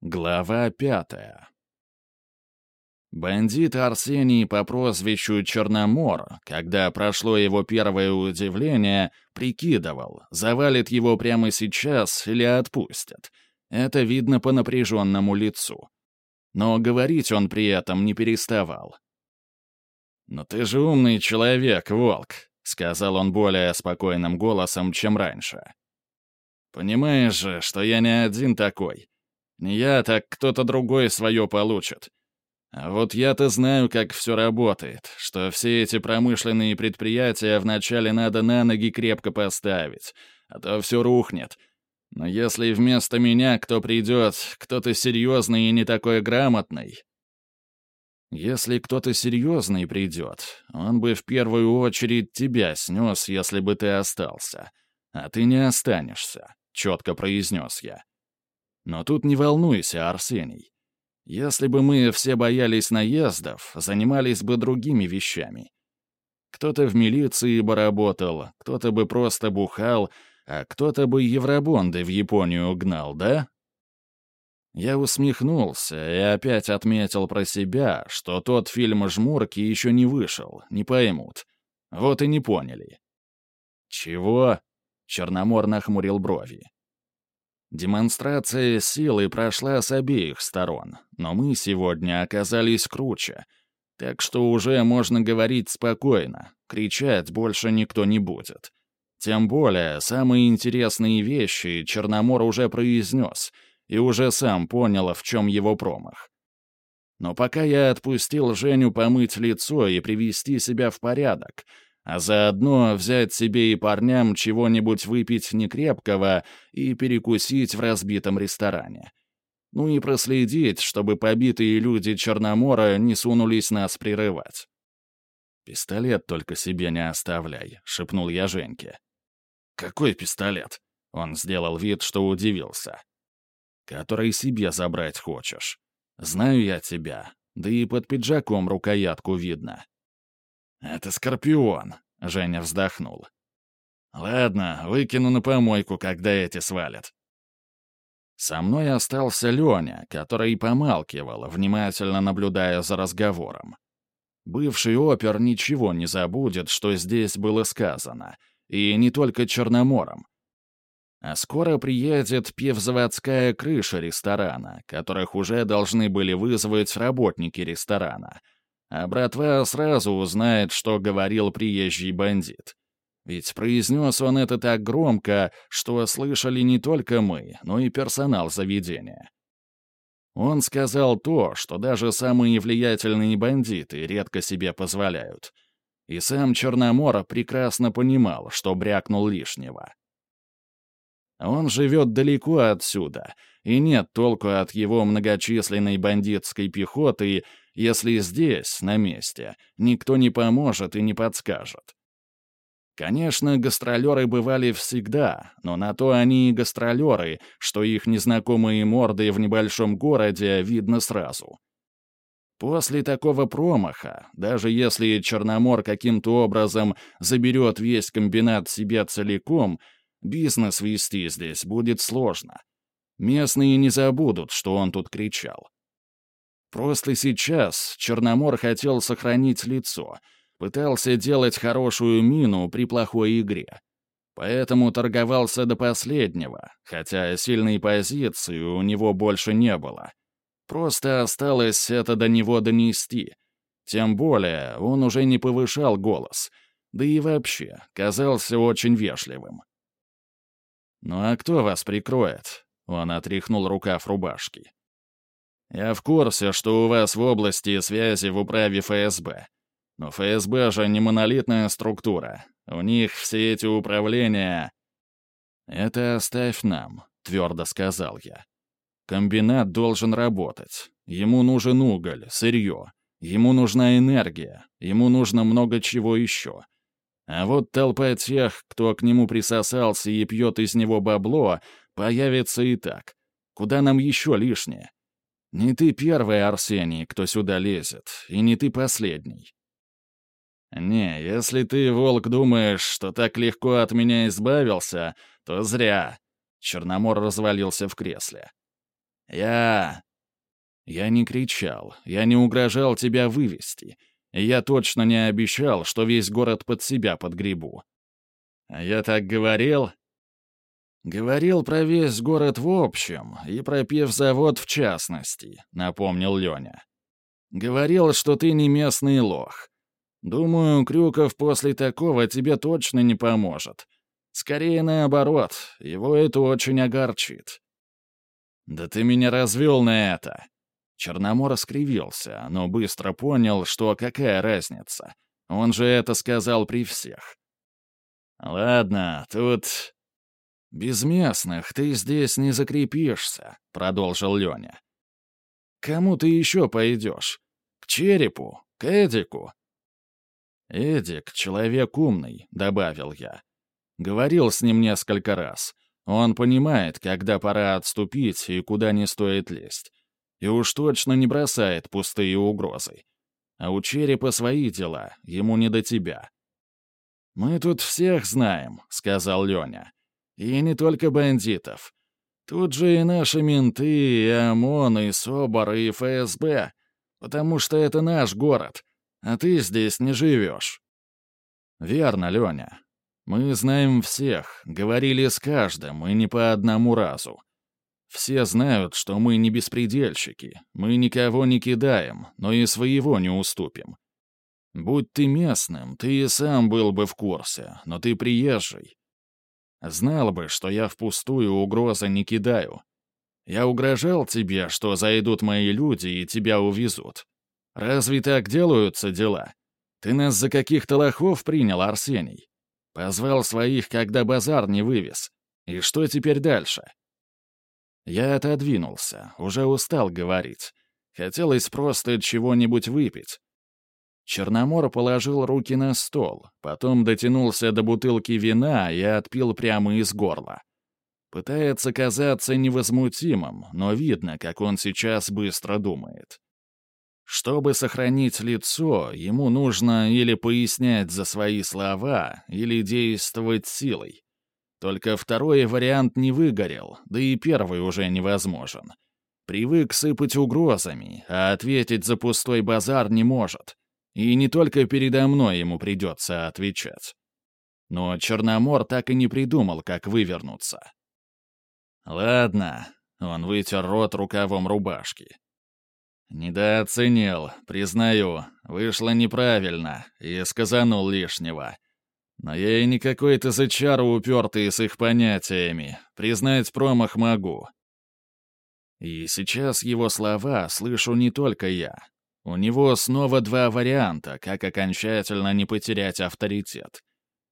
Глава пятая. Бандит Арсений по прозвищу Черномор, когда прошло его первое удивление, прикидывал, завалит его прямо сейчас или отпустят. Это видно по напряженному лицу. Но говорить он при этом не переставал. «Но ты же умный человек, Волк», — сказал он более спокойным голосом, чем раньше. «Понимаешь же, что я не один такой. Не я, так кто-то другой свое получит. А вот я-то знаю, как все работает, что все эти промышленные предприятия вначале надо на ноги крепко поставить, а то все рухнет. Но если вместо меня кто придет, кто-то серьезный и не такой грамотный... Если кто-то серьезный придет, он бы в первую очередь тебя снес, если бы ты остался. А ты не останешься, — четко произнес я. Но тут не волнуйся, Арсений. Если бы мы все боялись наездов, занимались бы другими вещами. Кто-то в милиции бы работал, кто-то бы просто бухал, а кто-то бы евробонды в Японию гнал, да? Я усмехнулся и опять отметил про себя, что тот фильм «Жмурки» еще не вышел, не поймут. Вот и не поняли. «Чего?» — Черномор нахмурил брови. Демонстрация силы прошла с обеих сторон, но мы сегодня оказались круче. Так что уже можно говорить спокойно, кричать больше никто не будет. Тем более, самые интересные вещи Черномор уже произнес и уже сам понял, в чем его промах. Но пока я отпустил Женю помыть лицо и привести себя в порядок — а заодно взять себе и парням чего-нибудь выпить некрепкого и перекусить в разбитом ресторане. Ну и проследить, чтобы побитые люди Черномора не сунулись нас прерывать. «Пистолет только себе не оставляй», — шепнул я Женьке. «Какой пистолет?» — он сделал вид, что удивился. «Который себе забрать хочешь. Знаю я тебя, да и под пиджаком рукоятку видно». «Это Скорпион», — Женя вздохнул. «Ладно, выкину на помойку, когда эти свалят». Со мной остался Леня, который помалкивал, внимательно наблюдая за разговором. Бывший опер ничего не забудет, что здесь было сказано, и не только Черномором. А скоро приедет пивзаводская крыша ресторана, которых уже должны были вызвать работники ресторана — а братва сразу узнает, что говорил приезжий бандит. Ведь произнес он это так громко, что слышали не только мы, но и персонал заведения. Он сказал то, что даже самые влиятельные бандиты редко себе позволяют. И сам Черномор прекрасно понимал, что брякнул лишнего. Он живет далеко отсюда, и нет толку от его многочисленной бандитской пехоты если здесь, на месте, никто не поможет и не подскажет. Конечно, гастролеры бывали всегда, но на то они и гастролеры, что их незнакомые морды в небольшом городе видно сразу. После такого промаха, даже если Черномор каким-то образом заберет весь комбинат себе целиком, бизнес вести здесь будет сложно. Местные не забудут, что он тут кричал. Просто сейчас Черномор хотел сохранить лицо, пытался делать хорошую мину при плохой игре. Поэтому торговался до последнего, хотя сильной позиции у него больше не было. Просто осталось это до него донести. Тем более он уже не повышал голос, да и вообще казался очень вежливым. «Ну а кто вас прикроет?» — он отряхнул рукав рубашки. Я в курсе, что у вас в области связи в управе ФСБ. Но ФСБ же не монолитная структура. У них все эти управления... «Это оставь нам», — твердо сказал я. «Комбинат должен работать. Ему нужен уголь, сырье. Ему нужна энергия. Ему нужно много чего еще. А вот толпа тех, кто к нему присосался и пьет из него бабло, появится и так. Куда нам еще лишнее? Не ты первый, Арсений, кто сюда лезет, и не ты последний. Не, если ты, волк, думаешь, что так легко от меня избавился, то зря. Черномор развалился в кресле. Я...» Я не кричал, я не угрожал тебя вывести. И я точно не обещал, что весь город под себя подгребу. А я так говорил? Говорил про весь город в общем и про пивзавод в частности, напомнил Леня. Говорил, что ты не местный лох. Думаю, Крюков после такого тебе точно не поможет. Скорее наоборот, его это очень огорчит. Да ты меня развел на это. Черномор скривился, но быстро понял, что какая разница. Он же это сказал при всех. «Ладно, тут...» «Без местных ты здесь не закрепишься», — продолжил Леня. «Кому ты еще пойдешь? К черепу? К Эдику?» «Эдик — человек умный», — добавил я. Говорил с ним несколько раз. Он понимает, когда пора отступить и куда не стоит лезть и уж точно не бросает пустые угрозы. А у черепа свои дела, ему не до тебя. «Мы тут всех знаем», — сказал Леня. «И не только бандитов. Тут же и наши менты, и ОМОН, и СОБР, и ФСБ. Потому что это наш город, а ты здесь не живешь». «Верно, Леня. Мы знаем всех, говорили с каждым, и не по одному разу. Все знают, что мы не беспредельщики, мы никого не кидаем, но и своего не уступим. Будь ты местным, ты и сам был бы в курсе, но ты приезжий. Знал бы, что я впустую угрозы не кидаю. Я угрожал тебе, что зайдут мои люди и тебя увезут. Разве так делаются дела? Ты нас за каких-то лохов принял, Арсений. Позвал своих, когда базар не вывез. И что теперь дальше? Я отодвинулся, уже устал говорить. Хотелось просто чего-нибудь выпить. Черномор положил руки на стол, потом дотянулся до бутылки вина и отпил прямо из горла. Пытается казаться невозмутимым, но видно, как он сейчас быстро думает. Чтобы сохранить лицо, ему нужно или пояснять за свои слова, или действовать силой. Только второй вариант не выгорел, да и первый уже невозможен. Привык сыпать угрозами, а ответить за пустой базар не может. И не только передо мной ему придется отвечать. Но Черномор так и не придумал, как вывернуться. «Ладно», — он вытер рот рукавом рубашки. «Недооценил, признаю, вышло неправильно и сказанул лишнего. Но я и не какой-то зачар упертый с их понятиями. Признать промах могу. И сейчас его слова слышу не только я. У него снова два варианта, как окончательно не потерять авторитет.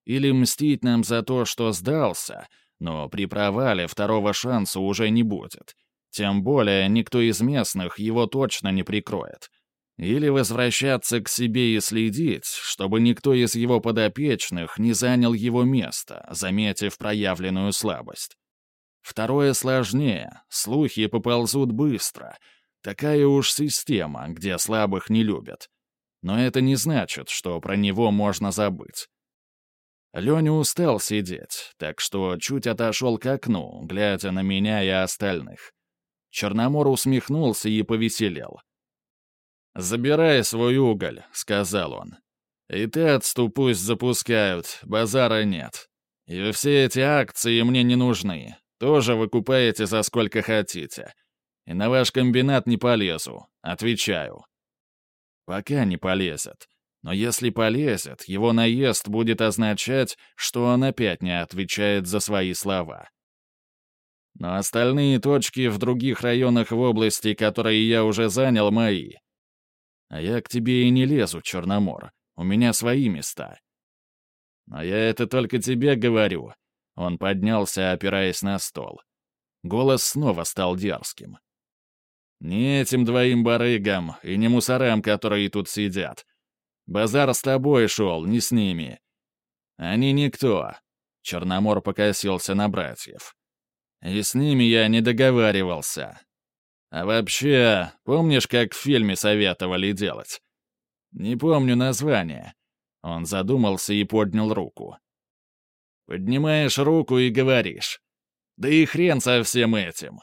Или мстить нам за то, что сдался, но при провале второго шанса уже не будет. Тем более никто из местных его точно не прикроет. Или возвращаться к себе и следить, чтобы никто из его подопечных не занял его место, заметив проявленную слабость. Второе сложнее, слухи поползут быстро. Такая уж система, где слабых не любят. Но это не значит, что про него можно забыть. Леня устал сидеть, так что чуть отошел к окну, глядя на меня и остальных. Черномор усмехнулся и повеселел. «Забирай свой уголь», — сказал он. «И ты пусть запускают, базара нет. И все эти акции мне не нужны. Тоже выкупаете за сколько хотите. И на ваш комбинат не полезу, отвечаю». «Пока не полезет. Но если полезет, его наезд будет означать, что он опять не отвечает за свои слова». Но остальные точки в других районах в области, которые я уже занял, мои. А я к тебе и не лезу, Черномор. У меня свои места. Но я это только тебе говорю. Он поднялся, опираясь на стол. Голос снова стал дерзким. Не этим двоим барыгам и не мусорам, которые тут сидят. Базар с тобой шел, не с ними. Они никто. Черномор покосился на братьев. И с ними я не договаривался. А вообще, помнишь, как в фильме советовали делать? Не помню название. Он задумался и поднял руку. Поднимаешь руку и говоришь. Да и хрен со всем этим.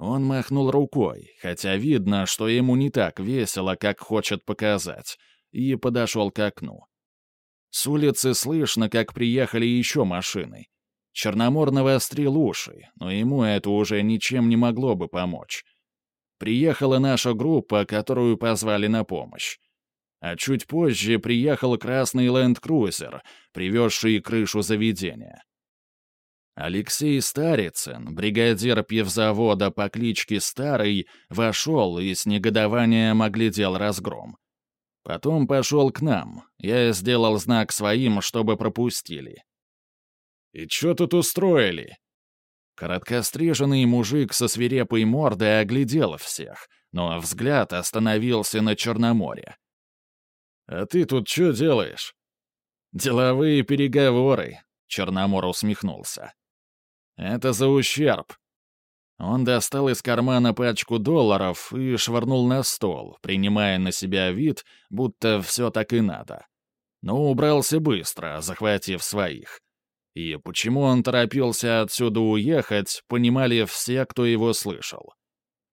Он махнул рукой, хотя видно, что ему не так весело, как хочет показать, и подошел к окну. С улицы слышно, как приехали еще машины. Черномор навострил уши, но ему это уже ничем не могло бы помочь. Приехала наша группа, которую позвали на помощь. А чуть позже приехал красный ленд-крузер, привезший крышу заведения. Алексей Старицын, бригадир пивзавода по кличке Старый, вошел и с негодованием оглядел разгром. Потом пошел к нам. Я сделал знак своим, чтобы пропустили. «И что тут устроили?» Короткостриженный мужик со свирепой мордой оглядел всех, но взгляд остановился на Черноморе. «А ты тут что делаешь?» «Деловые переговоры», — Черномор усмехнулся. «Это за ущерб». Он достал из кармана пачку долларов и швырнул на стол, принимая на себя вид, будто все так и надо. Но убрался быстро, захватив своих. И почему он торопился отсюда уехать, понимали все, кто его слышал.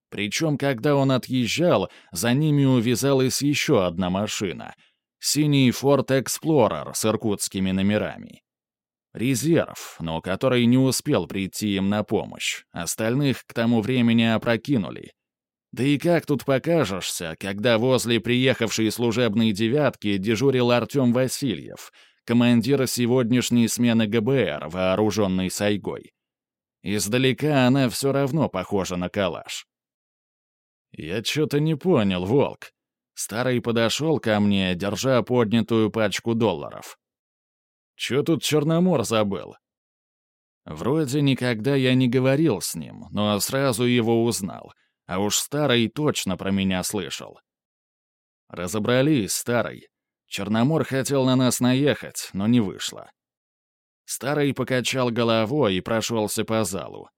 Причем, когда он отъезжал, за ними увязалась еще одна машина — синий Ford Explorer с иркутскими номерами. Резерв, но который не успел прийти им на помощь. Остальных к тому времени опрокинули. Да и как тут покажешься, когда возле приехавшей служебной «девятки» дежурил Артем Васильев, командир сегодняшней смены ГБР, вооруженный сайгой. Издалека она все равно похожа на калаш. «Я что-то не понял, Волк». Старый подошел ко мне, держа поднятую пачку долларов. «Чё тут Черномор забыл?» Вроде никогда я не говорил с ним, но сразу его узнал, а уж Старый точно про меня слышал. Разобрались, Старый. Черномор хотел на нас наехать, но не вышло. Старый покачал головой и прошелся по залу.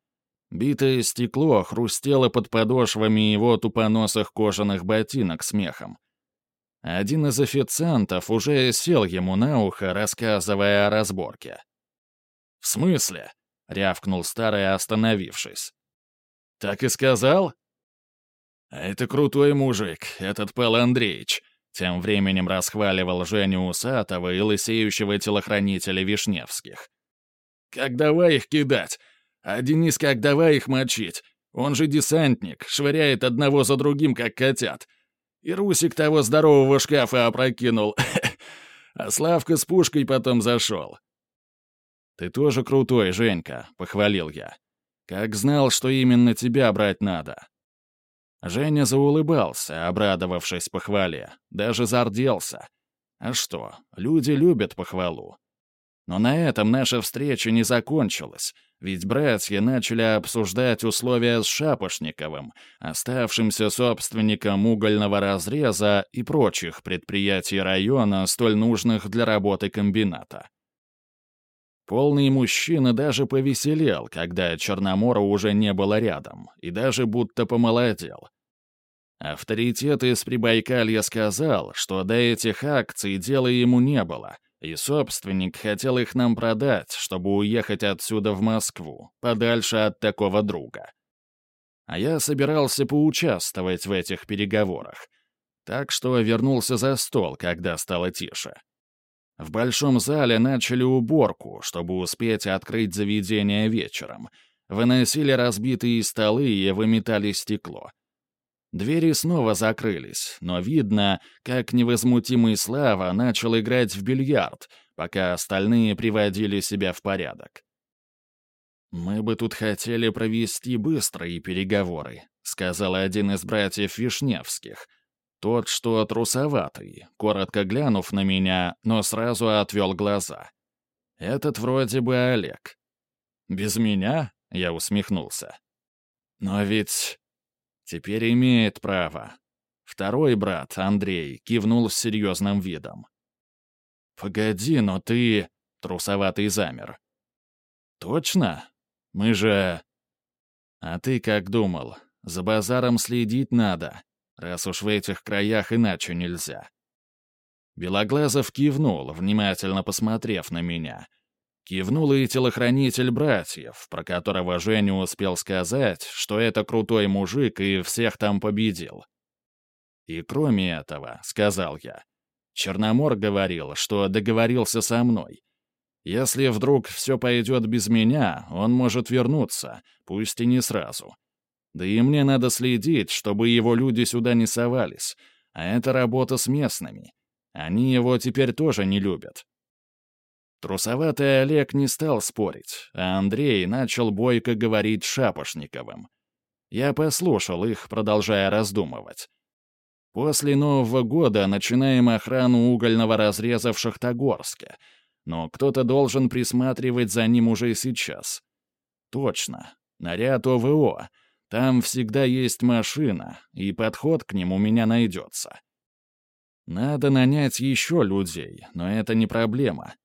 Битое стекло хрустело под подошвами его тупоносых кожаных ботинок смехом. Один из официантов уже сел ему на ухо, рассказывая о разборке. «В смысле?» — рявкнул старый, остановившись. «Так и сказал?» «Это крутой мужик, этот Пэл Андреевич», — тем временем расхваливал Женю Усатова и лысеющего телохранителя Вишневских. «Как давай их кидать? А Денис как давай их мочить? Он же десантник, швыряет одного за другим, как котят. И Русик того здорового шкафа опрокинул. А Славка с пушкой потом зашел. «Ты тоже крутой, Женька», — похвалил я. «Как знал, что именно тебя брать надо». Женя заулыбался, обрадовавшись похвале, даже зарделся. А что, люди любят похвалу. Но на этом наша встреча не закончилась — ведь братья начали обсуждать условия с Шапошниковым, оставшимся собственником угольного разреза и прочих предприятий района, столь нужных для работы комбината. Полный мужчина даже повеселел, когда Черномора уже не было рядом, и даже будто помолодел. Авторитет из Прибайкалья сказал, что до этих акций дела ему не было — и собственник хотел их нам продать, чтобы уехать отсюда в Москву, подальше от такого друга. А я собирался поучаствовать в этих переговорах. Так что вернулся за стол, когда стало тише. В большом зале начали уборку, чтобы успеть открыть заведение вечером. Выносили разбитые столы и выметали стекло. Двери снова закрылись, но видно, как невозмутимый Слава начал играть в бильярд, пока остальные приводили себя в порядок. «Мы бы тут хотели провести быстрые переговоры», — сказал один из братьев Вишневских. Тот, что трусоватый, коротко глянув на меня, но сразу отвел глаза. Этот вроде бы Олег. «Без меня?» — я усмехнулся. «Но ведь Теперь имеет право. Второй брат, Андрей, кивнул с серьезным видом. «Погоди, но ты...» — трусоватый замер. «Точно? Мы же...» «А ты как думал? За базаром следить надо, раз уж в этих краях иначе нельзя». Белоглазов кивнул, внимательно посмотрев на меня. Кивнул и телохранитель братьев, про которого Женя успел сказать, что это крутой мужик и всех там победил. «И кроме этого», — сказал я, — Черномор говорил, что договорился со мной. Если вдруг все пойдет без меня, он может вернуться, пусть и не сразу. Да и мне надо следить, чтобы его люди сюда не совались, а это работа с местными. Они его теперь тоже не любят. Трусоватый Олег не стал спорить, а Андрей начал бойко говорить Шапошниковым. Я послушал их, продолжая раздумывать. После Нового года начинаем охрану угольного разреза в Шахтогорске, но кто-то должен присматривать за ним уже сейчас. Точно, наряд ОВО. Там всегда есть машина, и подход к ним у меня найдется. Надо нанять еще людей, но это не проблема.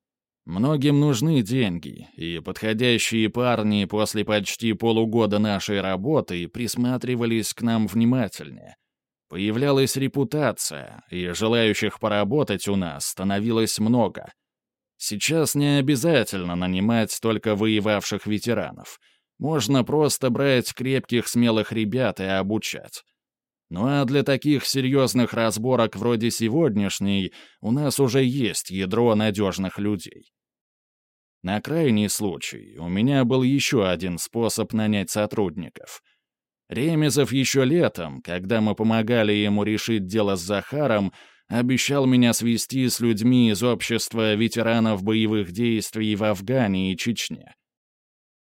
Многим нужны деньги, и подходящие парни после почти полугода нашей работы присматривались к нам внимательнее. Появлялась репутация, и желающих поработать у нас становилось много. Сейчас не обязательно нанимать только воевавших ветеранов. Можно просто брать крепких смелых ребят и обучать. Ну а для таких серьезных разборок вроде сегодняшней у нас уже есть ядро надежных людей. На крайний случай у меня был еще один способ нанять сотрудников. Ремезов еще летом, когда мы помогали ему решить дело с Захаром, обещал меня свести с людьми из общества ветеранов боевых действий в Афгане и Чечне.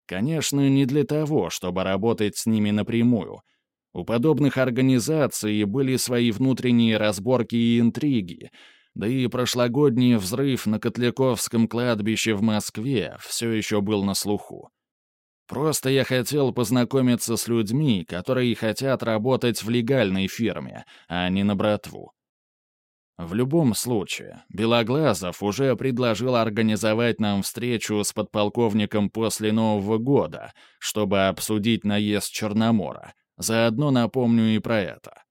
Конечно, не для того, чтобы работать с ними напрямую — у подобных организаций были свои внутренние разборки и интриги, да и прошлогодний взрыв на Котляковском кладбище в Москве все еще был на слуху. Просто я хотел познакомиться с людьми, которые хотят работать в легальной фирме, а не на братву. В любом случае, Белоглазов уже предложил организовать нам встречу с подполковником после Нового года, чтобы обсудить наезд Черномора, Заодно напомню и про это.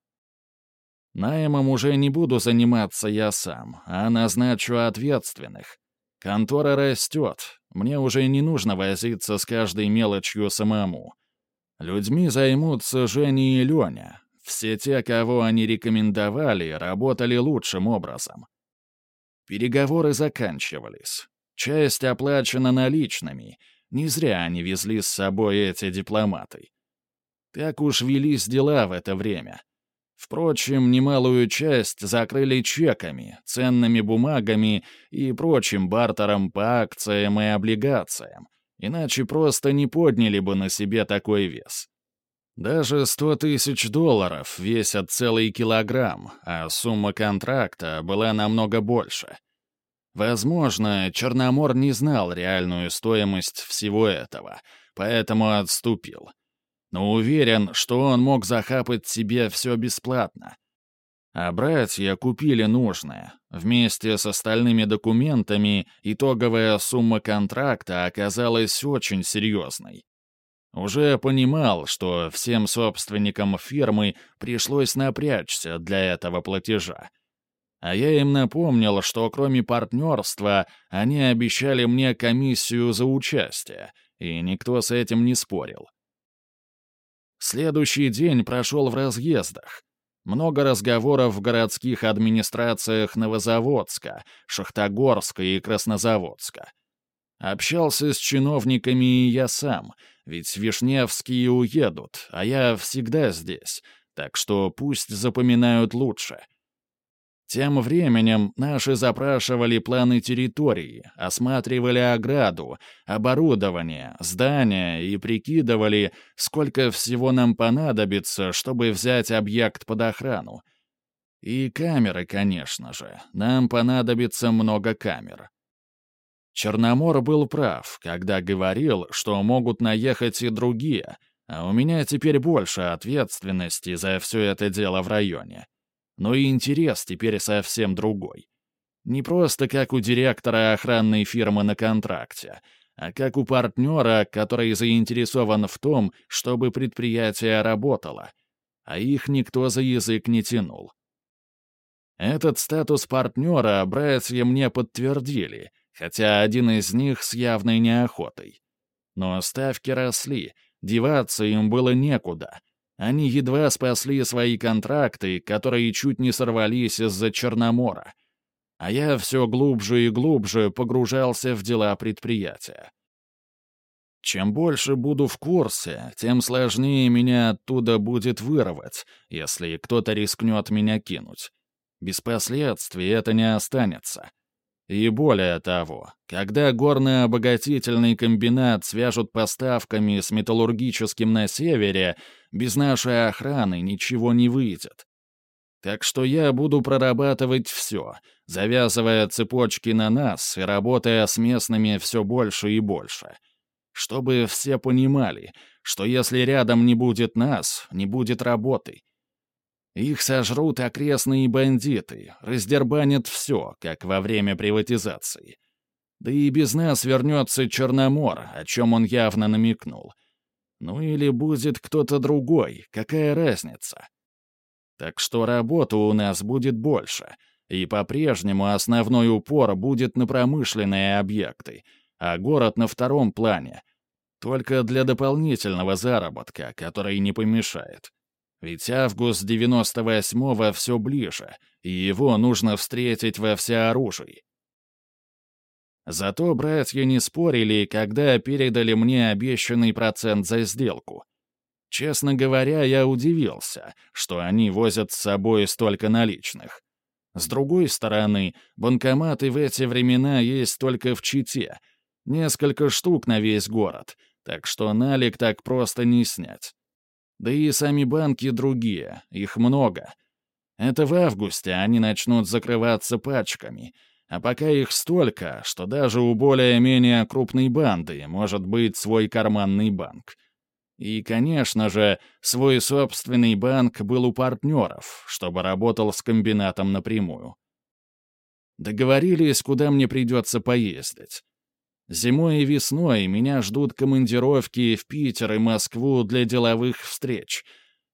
Наймом уже не буду заниматься я сам, а назначу ответственных. Контора растет, мне уже не нужно возиться с каждой мелочью самому. Людьми займутся Женя и Леня. Все те, кого они рекомендовали, работали лучшим образом. Переговоры заканчивались. Часть оплачена наличными. Не зря они везли с собой эти дипломаты. Так уж велись дела в это время. Впрочем, немалую часть закрыли чеками, ценными бумагами и прочим бартером по акциям и облигациям, иначе просто не подняли бы на себе такой вес. Даже сто тысяч долларов весят целый килограмм, а сумма контракта была намного больше. Возможно, Черномор не знал реальную стоимость всего этого, поэтому отступил — но уверен, что он мог захапать себе все бесплатно. А братья купили нужное. Вместе с остальными документами итоговая сумма контракта оказалась очень серьезной. Уже понимал, что всем собственникам фирмы пришлось напрячься для этого платежа. А я им напомнил, что кроме партнерства они обещали мне комиссию за участие, и никто с этим не спорил. Следующий день прошел в разъездах. Много разговоров в городских администрациях Новозаводска, Шахтогорска и Краснозаводска. Общался с чиновниками и я сам, ведь Вишневские уедут, а я всегда здесь, так что пусть запоминают лучше. Тем временем наши запрашивали планы территории, осматривали ограду, оборудование, здания и прикидывали, сколько всего нам понадобится, чтобы взять объект под охрану. И камеры, конечно же. Нам понадобится много камер. Черномор был прав, когда говорил, что могут наехать и другие, а у меня теперь больше ответственности за все это дело в районе но и интерес теперь совсем другой. Не просто как у директора охранной фирмы на контракте, а как у партнера, который заинтересован в том, чтобы предприятие работало, а их никто за язык не тянул. Этот статус партнера братья мне подтвердили, хотя один из них с явной неохотой. Но ставки росли, деваться им было некуда. Они едва спасли свои контракты, которые чуть не сорвались из-за Черномора. А я все глубже и глубже погружался в дела предприятия. Чем больше буду в курсе, тем сложнее меня оттуда будет вырвать, если кто-то рискнет меня кинуть. Без последствий это не останется. И более того, когда горно-обогатительный комбинат свяжут поставками с металлургическим на севере, без нашей охраны ничего не выйдет. Так что я буду прорабатывать все, завязывая цепочки на нас и работая с местными все больше и больше — чтобы все понимали, что если рядом не будет нас, не будет работы. Их сожрут окрестные бандиты, раздербанят все, как во время приватизации. Да и без нас вернется Черномор, о чем он явно намекнул. Ну или будет кто-то другой, какая разница? Так что работы у нас будет больше, и по-прежнему основной упор будет на промышленные объекты — а город на втором плане. Только для дополнительного заработка, который не помешает. Ведь август 98-го все ближе, и его нужно встретить во всеоружии. Зато братья не спорили, когда передали мне обещанный процент за сделку. Честно говоря, я удивился, что они возят с собой столько наличных. С другой стороны, банкоматы в эти времена есть только в Чите — Несколько штук на весь город, так что налик так просто не снять. Да и сами банки другие, их много. Это в августе они начнут закрываться пачками, а пока их столько, что даже у более-менее крупной банды может быть свой карманный банк. И, конечно же, свой собственный банк был у партнеров, чтобы работал с комбинатом напрямую. Договорились, куда мне придется поездить. Зимой и весной меня ждут командировки в Питер и Москву для деловых встреч.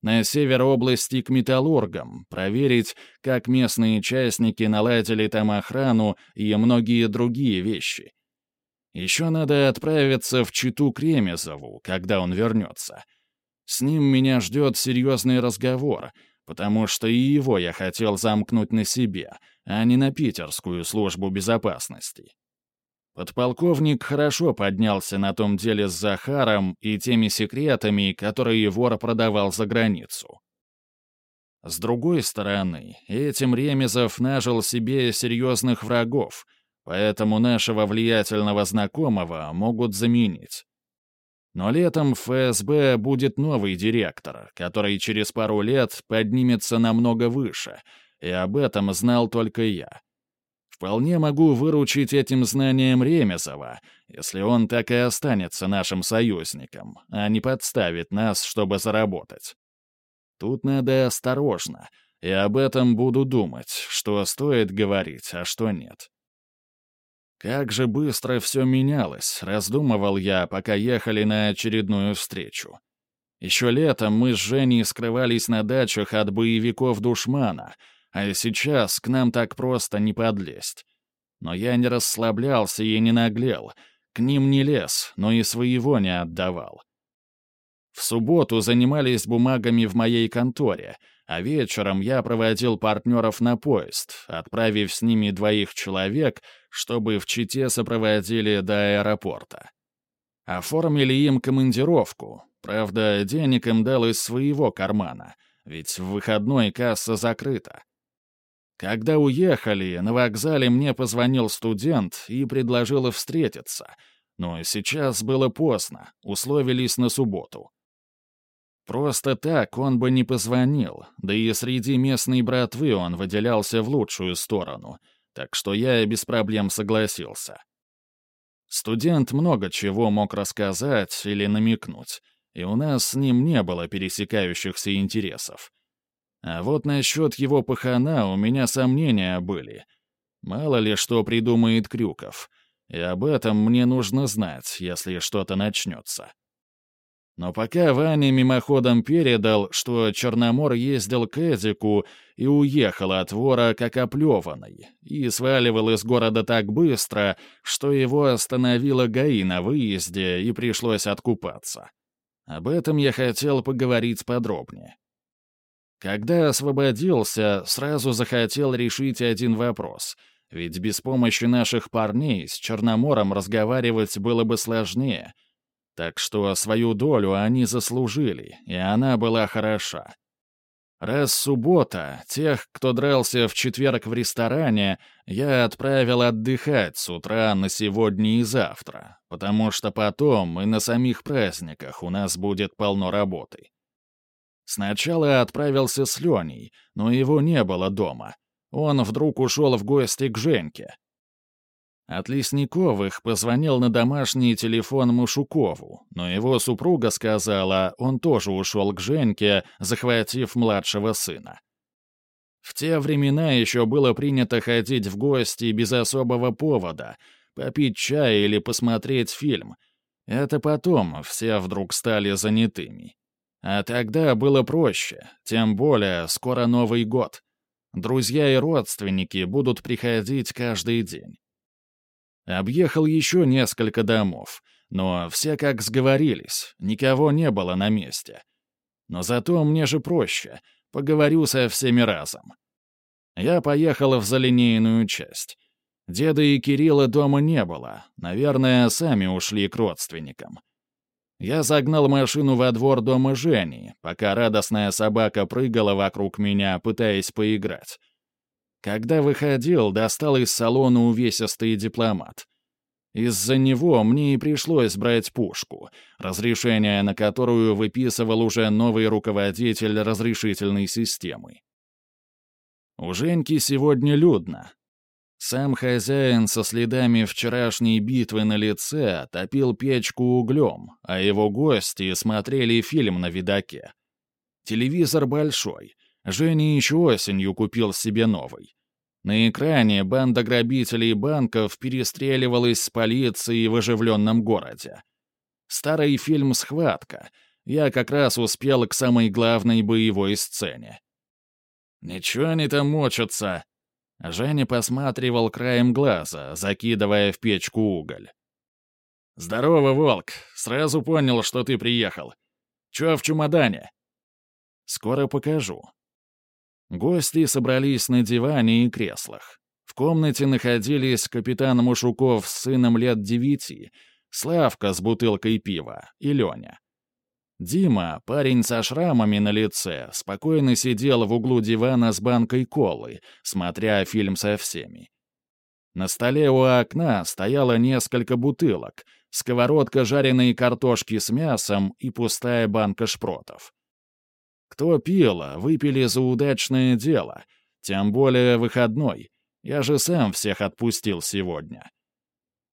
На север области к металлургам, проверить, как местные частники наладили там охрану и многие другие вещи. Еще надо отправиться в Читу Кремезову, когда он вернется. С ним меня ждет серьезный разговор, потому что и его я хотел замкнуть на себе, а не на питерскую службу безопасности. Подполковник хорошо поднялся на том деле с Захаром и теми секретами, которые вор продавал за границу. С другой стороны, этим Ремезов нажил себе серьезных врагов, поэтому нашего влиятельного знакомого могут заменить. Но летом в ФСБ будет новый директор, который через пару лет поднимется намного выше, и об этом знал только я. Вполне могу выручить этим знанием Ремесова, если он так и останется нашим союзником, а не подставит нас, чтобы заработать. Тут надо осторожно, и об этом буду думать, что стоит говорить, а что нет. Как же быстро все менялось, раздумывал я, пока ехали на очередную встречу. Еще летом мы с Женей скрывались на дачах от боевиков душмана — а сейчас к нам так просто не подлезть. Но я не расслаблялся и не наглел. К ним не лез, но и своего не отдавал. В субботу занимались бумагами в моей конторе, а вечером я проводил партнеров на поезд, отправив с ними двоих человек, чтобы в Чите сопроводили до аэропорта. Оформили им командировку, правда, денег им дал из своего кармана, ведь в выходной касса закрыта. Когда уехали, на вокзале мне позвонил студент и предложил встретиться. Но сейчас было поздно, условились на субботу. Просто так он бы не позвонил, да и среди местной братвы он выделялся в лучшую сторону, так что я без проблем согласился. Студент много чего мог рассказать или намекнуть, и у нас с ним не было пересекающихся интересов. А вот насчет его пахана у меня сомнения были. Мало ли что придумает Крюков. И об этом мне нужно знать, если что-то начнется. Но пока Ваня мимоходом передал, что Черномор ездил к Эдику и уехал от вора как оплеванный, и сваливал из города так быстро, что его остановила ГАИ на выезде и пришлось откупаться. Об этом я хотел поговорить подробнее. Когда освободился, сразу захотел решить один вопрос, ведь без помощи наших парней с Черномором разговаривать было бы сложнее — так что свою долю они заслужили, и она была хороша. Раз суббота, тех, кто дрался в четверг в ресторане, я отправил отдыхать с утра на сегодня и завтра, потому что потом и на самих праздниках у нас будет полно работы. Сначала отправился с Леней, но его не было дома. Он вдруг ушел в гости к Женьке. От Лесниковых позвонил на домашний телефон Мушукову, но его супруга сказала, он тоже ушел к Женьке, захватив младшего сына. В те времена еще было принято ходить в гости без особого повода, попить чай или посмотреть фильм. Это потом все вдруг стали занятыми. А тогда было проще, тем более скоро Новый год. Друзья и родственники будут приходить каждый день. Объехал еще несколько домов, но все как сговорились, никого не было на месте. Но зато мне же проще, поговорю со всеми разом. Я поехал в залинейную часть. Деда и Кирилла дома не было, наверное, сами ушли к родственникам. Я загнал машину во двор дома Жени, пока радостная собака прыгала вокруг меня, пытаясь поиграть. Когда выходил, достал из салона увесистый дипломат. Из-за него мне и пришлось брать пушку, разрешение на которую выписывал уже новый руководитель разрешительной системы. У Женьки сегодня людно. Сам хозяин со следами вчерашней битвы на лице топил печку углем, а его гости смотрели фильм на видаке. Телевизор большой. Женя еще осенью купил себе новый. На экране банда грабителей банков перестреливалась с полицией в оживленном городе. Старый фильм «Схватка». Я как раз успел к самой главной боевой сцене. «Ничего они там мочатся!» Женя посматривал краем глаза, закидывая в печку уголь. «Здорово, Волк! Сразу понял, что ты приехал. Чё в чемодане?» «Скоро покажу», Гости собрались на диване и креслах. В комнате находились капитан Мушуков с сыном лет девяти, Славка с бутылкой пива и Леня. Дима, парень со шрамами на лице, спокойно сидел в углу дивана с банкой колы, смотря фильм со всеми. На столе у окна стояло несколько бутылок, сковородка жареной картошки с мясом и пустая банка шпротов. Кто пил, выпили за удачное дело. Тем более выходной. Я же сам всех отпустил сегодня.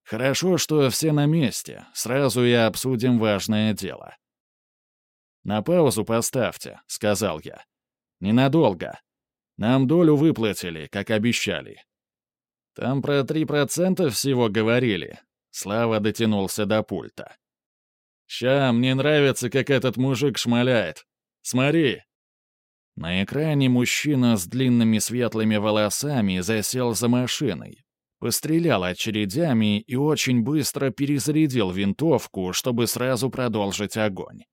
Хорошо, что все на месте. Сразу и обсудим важное дело. «На паузу поставьте», — сказал я. «Ненадолго. Нам долю выплатили, как обещали». «Там про три процента всего говорили». Слава дотянулся до пульта. «Ща, мне нравится, как этот мужик шмаляет. Смотри!» На экране мужчина с длинными светлыми волосами засел за машиной, пострелял очередями и очень быстро перезарядил винтовку, чтобы сразу продолжить огонь.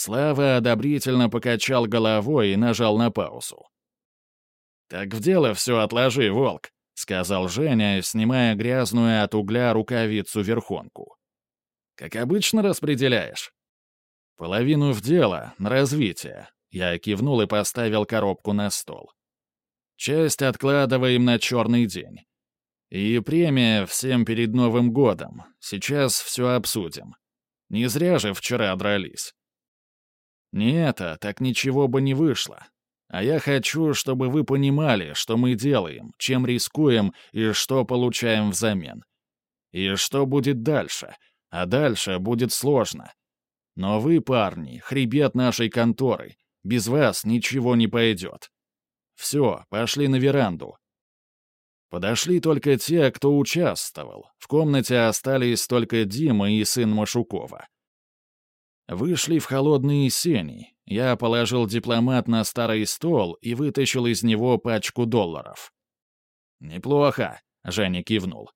Слава одобрительно покачал головой и нажал на паузу. «Так в дело все отложи, волк», — сказал Женя, снимая грязную от угля рукавицу-верхонку. «Как обычно распределяешь?» «Половину в дело, на развитие». Я кивнул и поставил коробку на стол. «Часть откладываем на черный день. И премия всем перед Новым годом. Сейчас все обсудим. Не зря же вчера дрались». «Не это, так ничего бы не вышло. А я хочу, чтобы вы понимали, что мы делаем, чем рискуем и что получаем взамен. И что будет дальше. А дальше будет сложно. Но вы, парни, хребет нашей конторы. Без вас ничего не пойдет. Все, пошли на веранду. Подошли только те, кто участвовал. В комнате остались только Дима и сын Машукова. Вышли в холодные сени. Я положил дипломат на старый стол и вытащил из него пачку долларов. «Неплохо», — Женя кивнул.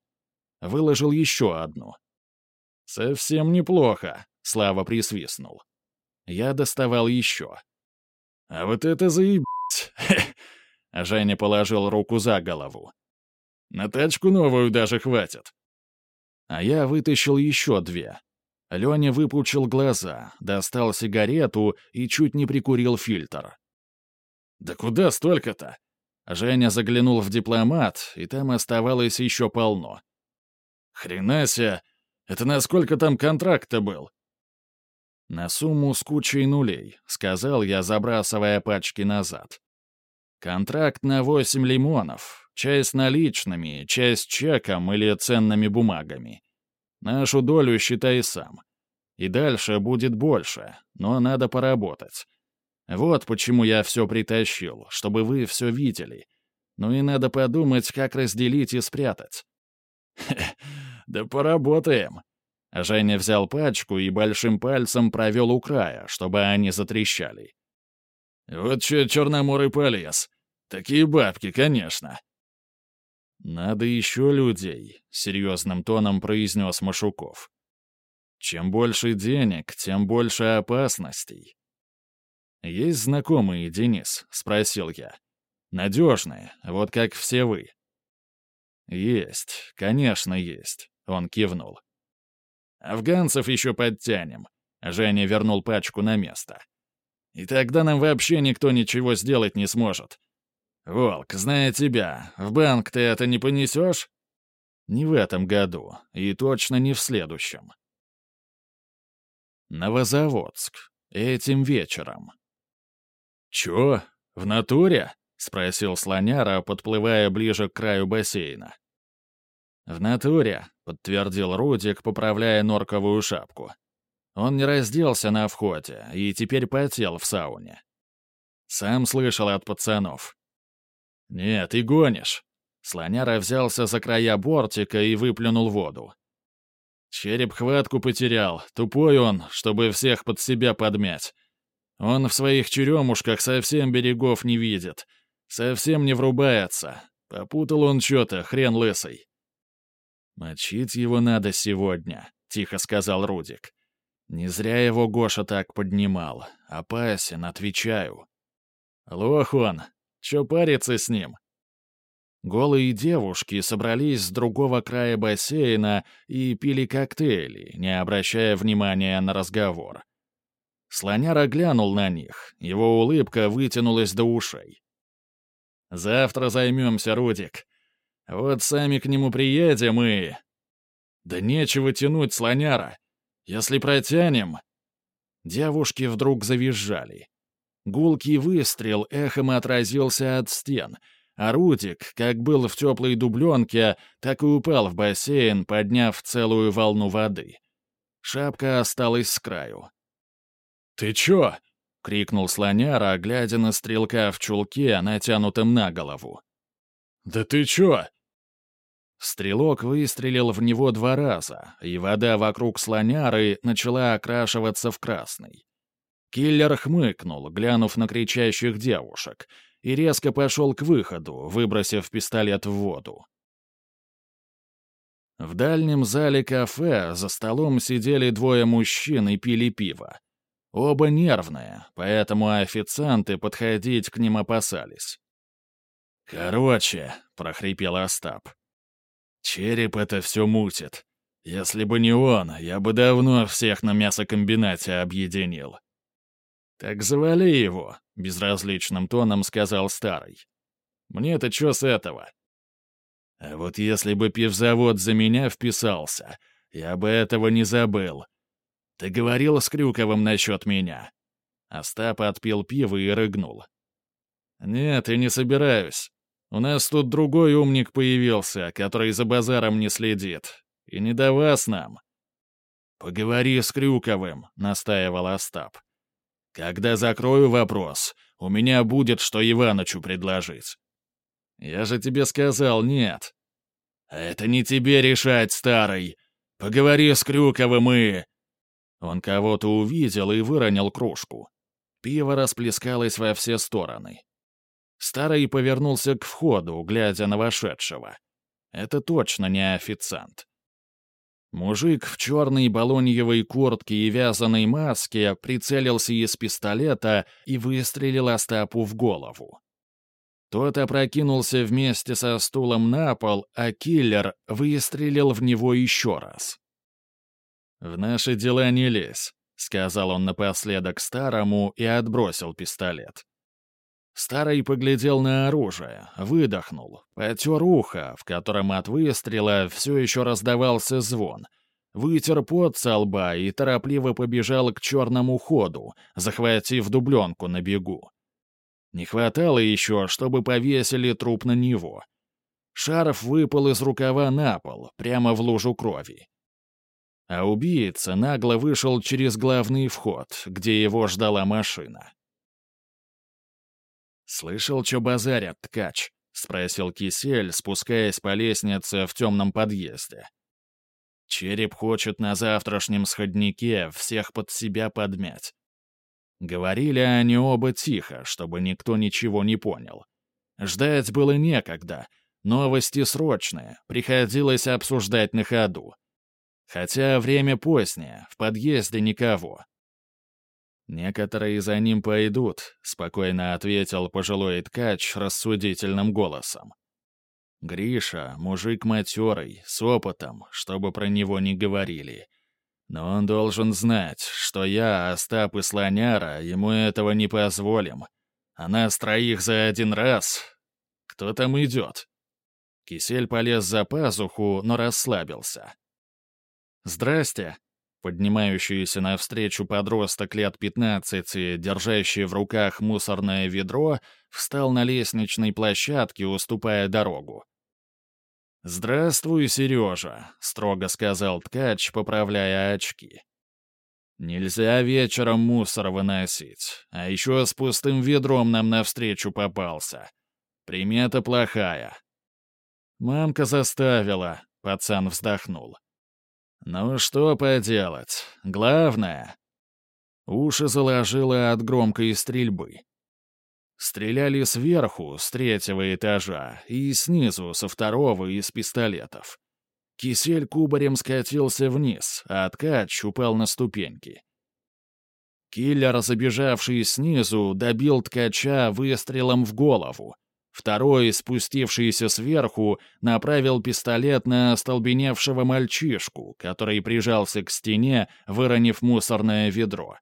Выложил еще одну. «Совсем неплохо», — Слава присвистнул. Я доставал еще. «А вот это заебать!» Женя положил руку за голову. «На тачку новую даже хватит». А я вытащил еще две. Леня выпучил глаза, достал сигарету и чуть не прикурил фильтр. «Да куда столько-то?» Женя заглянул в дипломат, и там оставалось еще полно. «Хрена себе! Это насколько там контракт-то был?» «На сумму с кучей нулей», — сказал я, забрасывая пачки назад. «Контракт на восемь лимонов, часть наличными, часть чеком или ценными бумагами. Нашу долю считай сам. И дальше будет больше, но надо поработать. Вот почему я все притащил, чтобы вы все видели. Ну и надо подумать, как разделить и спрятать. да поработаем. Женя взял пачку и большим пальцем провел у края, чтобы они затрещали. Вот че черноморый полез. Такие бабки, конечно. «Надо еще людей», — серьезным тоном произнес Машуков. «Чем больше денег, тем больше опасностей». «Есть знакомые, Денис?» — спросил я. «Надежные, вот как все вы». «Есть, конечно, есть», — он кивнул. «Афганцев еще подтянем», — Женя вернул пачку на место. «И тогда нам вообще никто ничего сделать не сможет. «Волк, зная тебя, в банк ты это не понесешь?» «Не в этом году, и точно не в следующем». Новозаводск. Этим вечером. «Чё? В натуре?» — спросил слоняра, подплывая ближе к краю бассейна. «В натуре», — подтвердил Рудик, поправляя норковую шапку. Он не разделся на входе и теперь потел в сауне. Сам слышал от пацанов. «Нет, ты гонишь». Слоняра взялся за края бортика и выплюнул воду. Череп хватку потерял, тупой он, чтобы всех под себя подмять. Он в своих черемушках совсем берегов не видит, совсем не врубается. Попутал он что-то, хрен лысый. «Мочить его надо сегодня», — тихо сказал Рудик. «Не зря его Гоша так поднимал. Опасен, отвечаю». «Лох он, Чё париться с ним? Голые девушки собрались с другого края бассейна и пили коктейли, не обращая внимания на разговор. Слоняра глянул на них, его улыбка вытянулась до ушей. «Завтра займемся, Рудик. Вот сами к нему приедем и...» «Да нечего тянуть, слоняра. Если протянем...» Девушки вдруг завизжали. Гулкий выстрел эхом отразился от стен, а Рудик, как был в теплой дубленке, так и упал в бассейн, подняв целую волну воды. Шапка осталась с краю. «Ты чё?» — крикнул слоняра, глядя на стрелка в чулке, натянутом на голову. «Да ты чё?» Стрелок выстрелил в него два раза, и вода вокруг слоняры начала окрашиваться в красный. Киллер хмыкнул, глянув на кричащих девушек, и резко пошел к выходу, выбросив пистолет в воду. В дальнем зале кафе за столом сидели двое мужчин и пили пиво. Оба нервные, поэтому официанты подходить к ним опасались. «Короче», — прохрипел Остап, — «череп это все мутит. Если бы не он, я бы давно всех на мясокомбинате объединил». «Так завали его», — безразличным тоном сказал старый. «Мне-то что с этого?» «А вот если бы пивзавод за меня вписался, я бы этого не забыл. Ты говорил с Крюковым насчет меня?» Остап отпил пиво и рыгнул. «Нет, я не собираюсь. У нас тут другой умник появился, который за базаром не следит. И не до вас нам». «Поговори с Крюковым», — настаивал Остап. Когда закрою вопрос, у меня будет что Иванычу предложить. Я же тебе сказал нет. Это не тебе решать, старый. Поговори с Крюковым и... Он кого-то увидел и выронил кружку. Пиво расплескалось во все стороны. Старый повернулся к входу, глядя на вошедшего. Это точно не официант. Мужик в черной балоньевой куртке и вязаной маске прицелился из пистолета и выстрелил Остапу в голову. Тот опрокинулся вместе со стулом на пол, а киллер выстрелил в него еще раз. «В наши дела не лезь», — сказал он напоследок старому и отбросил пистолет. Старый поглядел на оружие, выдохнул, потер ухо, в котором от выстрела все еще раздавался звон, вытер пот со лба и торопливо побежал к черному ходу, захватив дубленку на бегу. Не хватало еще, чтобы повесили труп на него. Шарф выпал из рукава на пол, прямо в лужу крови. А убийца нагло вышел через главный вход, где его ждала машина. «Слышал, что базарят, ткач?» — спросил Кисель, спускаясь по лестнице в темном подъезде. «Череп хочет на завтрашнем сходнике всех под себя подмять». Говорили они оба тихо, чтобы никто ничего не понял. Ждать было некогда. Новости срочные, приходилось обсуждать на ходу. Хотя время позднее, в подъезде никого. «Некоторые за ним пойдут», — спокойно ответил пожилой ткач рассудительным голосом. «Гриша — мужик матерый, с опытом, чтобы про него не говорили. Но он должен знать, что я, Остап и Слоняра, ему этого не позволим. А нас троих за один раз... Кто там идет?» Кисель полез за пазуху, но расслабился. «Здрасте», Поднимающийся навстречу подросток лет пятнадцати, держащий в руках мусорное ведро, встал на лестничной площадке, уступая дорогу. «Здравствуй, Сережа», — строго сказал ткач, поправляя очки. «Нельзя вечером мусор выносить, а еще с пустым ведром нам навстречу попался. Примета плохая». «Мамка заставила», — пацан вздохнул. «Ну что поделать, главное...» Уши заложило от громкой стрельбы. Стреляли сверху, с третьего этажа, и снизу, со второго, из пистолетов. Кисель кубарем скатился вниз, а ткач упал на ступеньки. Киллер, забежавший снизу, добил ткача выстрелом в голову, Второй, спустившийся сверху, направил пистолет на остолбеневшего мальчишку, который прижался к стене, выронив мусорное ведро.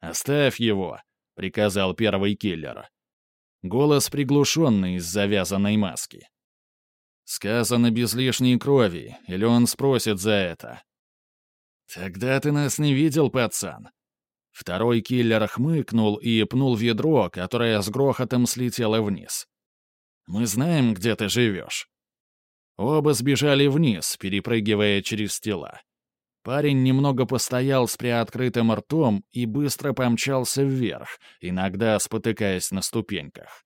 «Оставь его», — приказал первый киллер. Голос приглушенный из завязанной маски. «Сказано без лишней крови, или он спросит за это?» «Тогда ты нас не видел, пацан», Второй киллер хмыкнул и пнул ведро, которое с грохотом слетело вниз. «Мы знаем, где ты живешь». Оба сбежали вниз, перепрыгивая через тела. Парень немного постоял с приоткрытым ртом и быстро помчался вверх, иногда спотыкаясь на ступеньках.